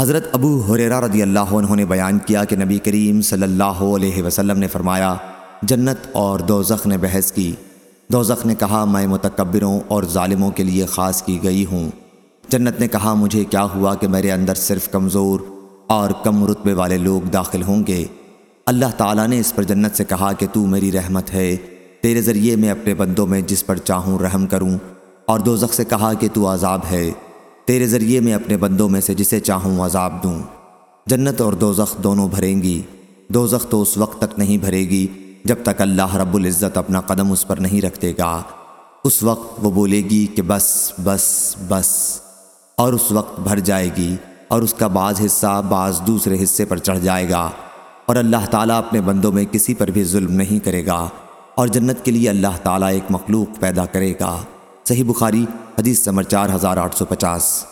حضرت ابو حریرہ رضی اللہ عنہ نے بیان کیا کہ نبی کریم صلی اللہ علیہ وسلم نے فرمایا، جنت اور دوزخ نے بحث کی۔ دوزخ نے کہا، میں متکبروں اور ظالموں کے لیے خاص کی گئی ہوں۔ جنت نے کہا، مجھے کیا ہوا کہ میرے اندر صرف کمزور اور کم رتبے والے لوگ داخل ہوں گے؟ اللہ تعالیٰ نے اس پر جنت سے کہا کہ تو میری رحمت ہے۔ تیرے ذریعے میں اپنے بندوں میں جس پر چاہوں رحم کروں، اور دوزخ سے کہا کہ تو عذاب ہے۔ تیرے ذریعے میں اپنے بندوں میں سے جسے چاہوں عذاب دوں۔ جنت اور دوزخ دونوں بھریں گی۔ دوزخ تو اس وقت تک نہیں بھرے گی جب تک اللہ رب العزت اپنا قدم اس پر نہیں رکھ دے گا۔ اس وقت وہ بولے گی کہ بس بس بس۔ اور اس وقت بھر جائے گی اور اس کا بعض حصہ بعض دوسرے حصے پر چڑھ جائے گا۔ اور اللہ تعالیٰ اپنے بندوں میں کسی پر بھی ظلم نہیں کرے گا۔ اور جنت کے لیے اللہ تعالیٰ ایک مخلوق پیدا کرے گا۔ صحیح بخاری حدیث نمبر چار ہزار آٹھ سو پچاس۔